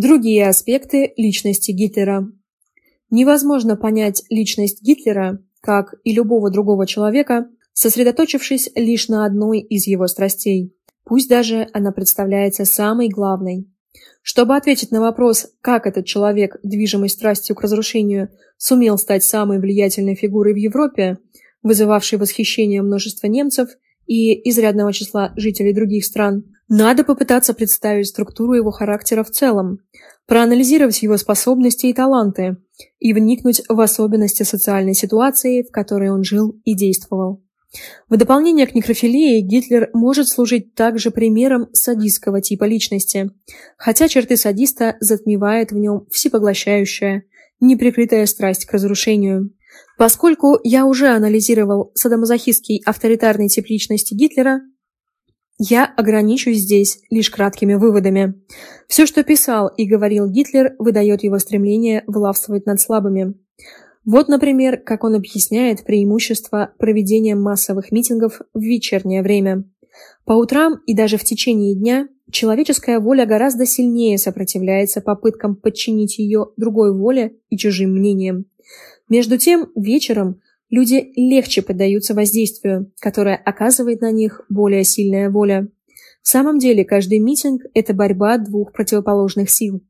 Другие аспекты личности Гитлера. Невозможно понять личность Гитлера, как и любого другого человека, сосредоточившись лишь на одной из его страстей, пусть даже она представляется самой главной. Чтобы ответить на вопрос, как этот человек, движимый страстью к разрушению, сумел стать самой влиятельной фигурой в Европе, вызывавшей восхищение множества немцев и изрядного числа жителей других стран, надо попытаться представить структуру его характера в целом, проанализировать его способности и таланты и вникнуть в особенности социальной ситуации, в которой он жил и действовал. В дополнение к некрофилии Гитлер может служить также примером садистского типа личности, хотя черты садиста затмевает в нем всепоглощающая, неприкрытая страсть к разрушению. Поскольку я уже анализировал садомазохистский авторитарный тип личности Гитлера, я ограничусь здесь лишь краткими выводами. Все, что писал и говорил Гитлер, выдает его стремление властвовать над слабыми. Вот, например, как он объясняет преимущество проведения массовых митингов в вечернее время. По утрам и даже в течение дня человеческая воля гораздо сильнее сопротивляется попыткам подчинить ее другой воле и чужим мнениям. Между тем, вечером люди легче поддаются воздействию, которое оказывает на них более сильная воля. В самом деле, каждый митинг – это борьба двух противоположных сил.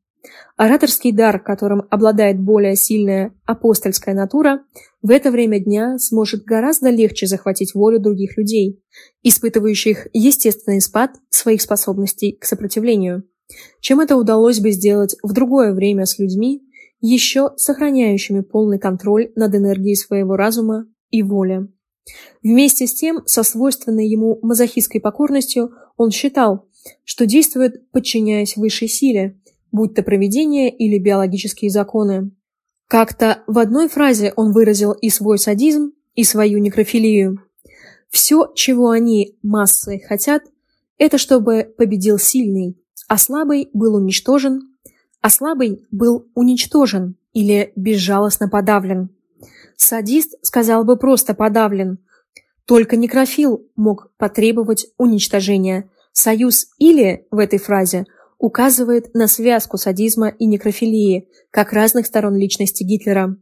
Ораторский дар, которым обладает более сильная апостольская натура, в это время дня сможет гораздо легче захватить волю других людей, испытывающих естественный спад своих способностей к сопротивлению, чем это удалось бы сделать в другое время с людьми, еще сохраняющими полный контроль над энергией своего разума и воли. Вместе с тем, со свойственной ему мазохистской покорностью, он считал, что действует, подчиняясь высшей силе, будь то проведение или биологические законы. Как-то в одной фразе он выразил и свой садизм, и свою некрофилию. Все, чего они, массы, хотят, это чтобы победил сильный, а слабый был уничтожен а слабый был уничтожен или безжалостно подавлен. Садист сказал бы просто подавлен. Только некрофил мог потребовать уничтожения. Союз «или» в этой фразе указывает на связку садизма и некрофилии, как разных сторон личности Гитлера.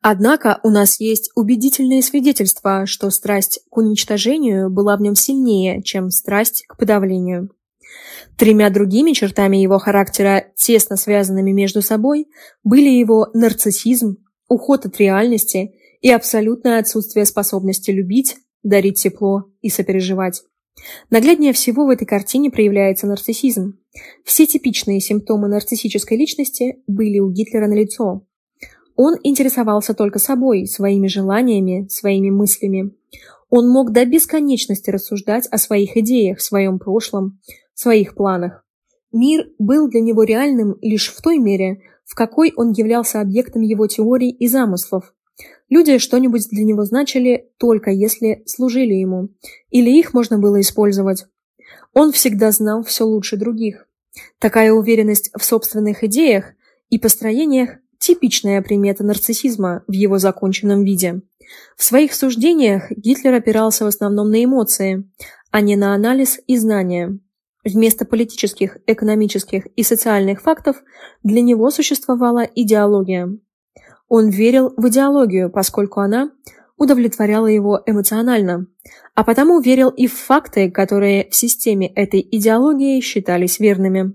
Однако у нас есть убедительные свидетельства, что страсть к уничтожению была в нем сильнее, чем страсть к подавлению. Тремя другими чертами его характера, тесно связанными между собой, были его нарциссизм, уход от реальности и абсолютное отсутствие способности любить, дарить тепло и сопереживать. Нагляднее всего в этой картине проявляется нарциссизм. Все типичные симптомы нарциссической личности были у Гитлера налицо. Он интересовался только собой, своими желаниями, своими мыслями. Он мог до бесконечности рассуждать о своих идеях, своем прошлом, своих планах. Мир был для него реальным лишь в той мере, в какой он являлся объектом его теорий и замыслов. Люди что-нибудь для него значили только если служили ему, или их можно было использовать. Он всегда знал все лучше других. Такая уверенность в собственных идеях и построениях – типичная примета нарциссизма в его законченном виде. В своих суждениях Гитлер опирался в основном на эмоции, а не на анализ и знания. Вместо политических, экономических и социальных фактов для него существовала идеология. Он верил в идеологию, поскольку она удовлетворяла его эмоционально, а потому верил и в факты, которые в системе этой идеологии считались верными.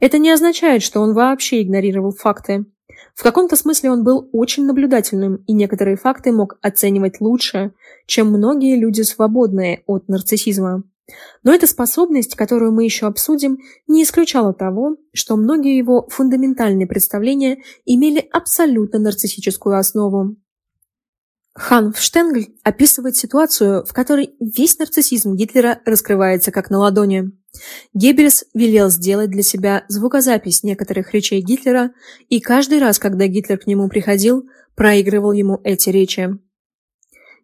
Это не означает, что он вообще игнорировал факты. В каком-то смысле он был очень наблюдательным, и некоторые факты мог оценивать лучше, чем многие люди, свободные от нарциссизма. Но эта способность, которую мы еще обсудим, не исключала того, что многие его фундаментальные представления имели абсолютно нарциссическую основу. Ханф Штенгль описывает ситуацию, в которой весь нарциссизм Гитлера раскрывается как на ладони. Геббельс велел сделать для себя звукозапись некоторых речей Гитлера, и каждый раз, когда Гитлер к нему приходил, проигрывал ему эти речи.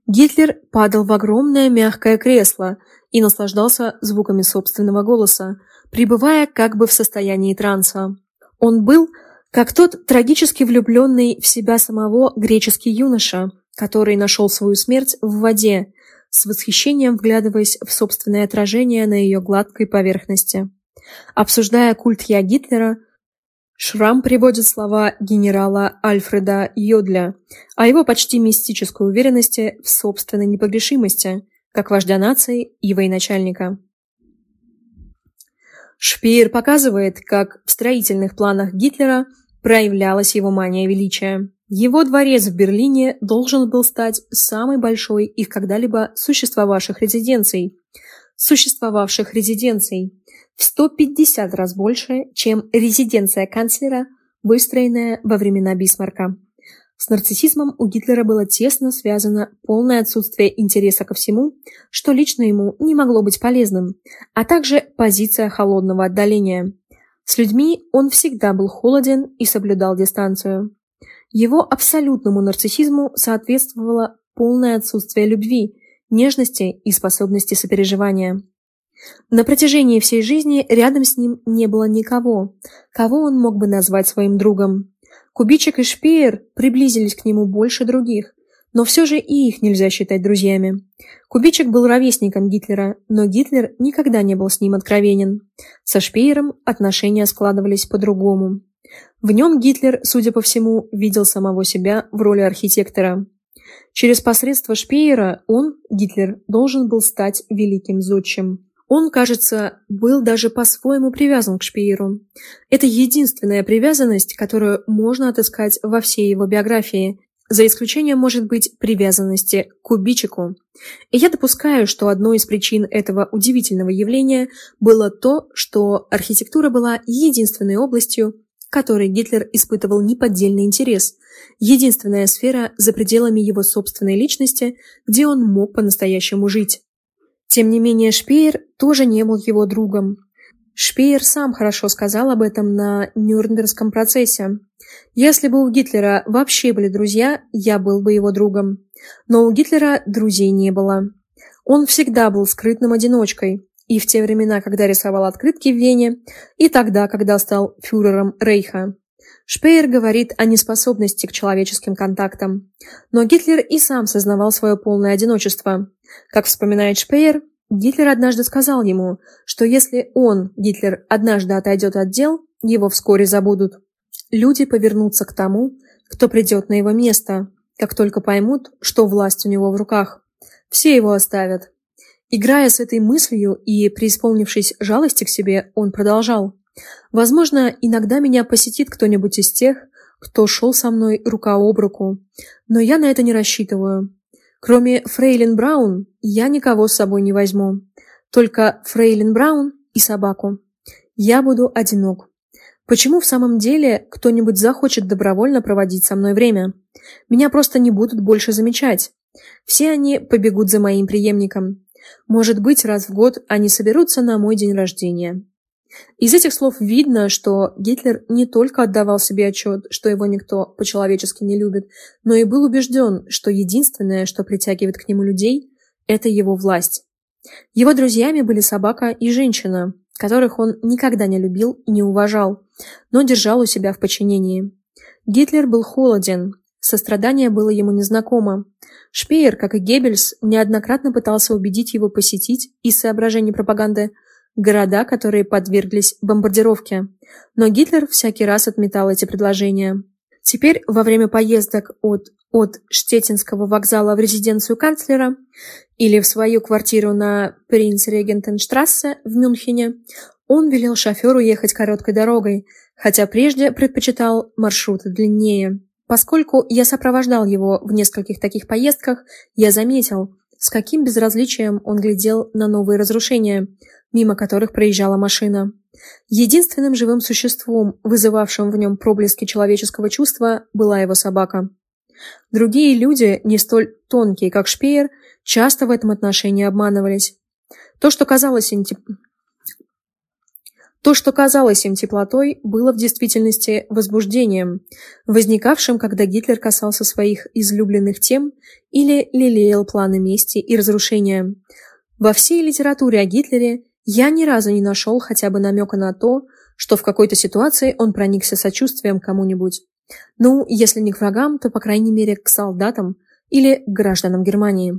Гитлер падал в огромное мягкое кресло, и наслаждался звуками собственного голоса, пребывая как бы в состоянии транса. Он был как тот трагически влюбленный в себя самого греческий юноша, который нашел свою смерть в воде, с восхищением вглядываясь в собственное отражение на ее гладкой поверхности. Обсуждая культ Я Гитлера, Шрам приводит слова генерала Альфреда Йодля о его почти мистической уверенности в собственной непогрешимости, как вождя нации и военачальника. Шпеер показывает, как в строительных планах Гитлера проявлялась его мания величия. Его дворец в Берлине должен был стать самой большой из когда-либо существовавших резиденций. Существовавших резиденций в 150 раз больше, чем резиденция канцлера, выстроенная во времена Бисмарка. С нарциссизмом у Гитлера было тесно связано полное отсутствие интереса ко всему, что лично ему не могло быть полезным, а также позиция холодного отдаления. С людьми он всегда был холоден и соблюдал дистанцию. Его абсолютному нарциссизму соответствовало полное отсутствие любви, нежности и способности сопереживания. На протяжении всей жизни рядом с ним не было никого, кого он мог бы назвать своим другом. Кубичек и Шпеер приблизились к нему больше других, но все же и их нельзя считать друзьями. Кубичек был ровесником Гитлера, но Гитлер никогда не был с ним откровенен. Со Шпеером отношения складывались по-другому. В нем Гитлер, судя по всему, видел самого себя в роли архитектора. Через посредство Шпеера он, Гитлер, должен был стать великим зодчим. Он, кажется, был даже по-своему привязан к Шпееру. Это единственная привязанность, которую можно отыскать во всей его биографии, за исключением, может быть, привязанности к кубичику. И я допускаю, что одной из причин этого удивительного явления было то, что архитектура была единственной областью, которой Гитлер испытывал неподдельный интерес, единственная сфера за пределами его собственной личности, где он мог по-настоящему жить. Тем не менее, Шпеер тоже не был его другом. Шпеер сам хорошо сказал об этом на Нюрнбергском процессе. Если бы у Гитлера вообще были друзья, я был бы его другом. Но у Гитлера друзей не было. Он всегда был скрытным одиночкой. И в те времена, когда рисовал открытки в Вене, и тогда, когда стал фюрером Рейха. Шпеер говорит о неспособности к человеческим контактам. Но Гитлер и сам сознавал свое полное одиночество. Как вспоминает Шпеер, Гитлер однажды сказал ему, что если он, Гитлер, однажды отойдет от дел, его вскоре забудут. Люди повернутся к тому, кто придет на его место, как только поймут, что власть у него в руках. Все его оставят. Играя с этой мыслью и преисполнившись жалости к себе, он продолжал. «Возможно, иногда меня посетит кто-нибудь из тех, кто шел со мной рука об руку, но я на это не рассчитываю. Кроме Фрейлин Браун, я никого с собой не возьму. Только Фрейлин Браун и собаку. Я буду одинок. Почему в самом деле кто-нибудь захочет добровольно проводить со мной время? Меня просто не будут больше замечать. Все они побегут за моим преемником. Может быть, раз в год они соберутся на мой день рождения. Из этих слов видно, что Гитлер не только отдавал себе отчет, что его никто по-человечески не любит, но и был убежден, что единственное, что притягивает к нему людей, это его власть. Его друзьями были собака и женщина, которых он никогда не любил и не уважал, но держал у себя в подчинении. Гитлер был холоден, сострадание было ему незнакомо. Шпеер, как и Геббельс, неоднократно пытался убедить его посетить из соображений пропаганды – города, которые подверглись бомбардировке. Но Гитлер всякий раз отметал эти предложения. Теперь, во время поездок от, от Штетинского вокзала в резиденцию канцлера или в свою квартиру на Принц-Регентенштрассе в Мюнхене, он велел шоферу ехать короткой дорогой, хотя прежде предпочитал маршруты длиннее. Поскольку я сопровождал его в нескольких таких поездках, я заметил, с каким безразличием он глядел на новые разрушения, мимо которых проезжала машина. Единственным живым существом, вызывавшим в нем проблески человеческого чувства, была его собака. Другие люди, не столь тонкие, как Шпеер, часто в этом отношении обманывались. То, что казалось им, теп... То, что казалось им теплотой, было в действительности возбуждением, возникавшим, когда Гитлер касался своих излюбленных тем или лелеял планы мести и разрушения. Во всей литературе о Гитлере я ни разу не нашел хотя бы намека на то, что в какой-то ситуации он проникся сочувствием кому-нибудь. Ну, если не к врагам, то, по крайней мере, к солдатам или к гражданам Германии.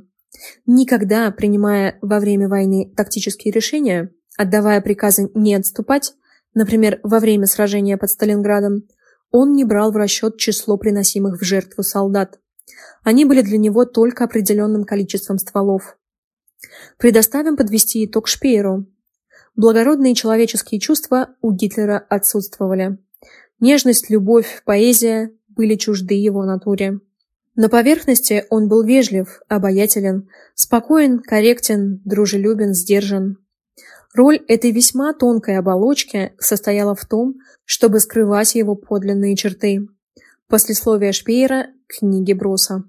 Никогда, принимая во время войны тактические решения, отдавая приказы не отступать, например, во время сражения под Сталинградом, он не брал в расчет число приносимых в жертву солдат. Они были для него только определенным количеством стволов. Предоставим подвести итог Шпееру. Благородные человеческие чувства у Гитлера отсутствовали. Нежность, любовь, поэзия были чужды его натуре. На поверхности он был вежлив, обаятелен, спокоен, корректен, дружелюбен, сдержан. Роль этой весьма тонкой оболочки состояла в том, чтобы скрывать его подлинные черты. Послесловие Шпеера к книге Броса.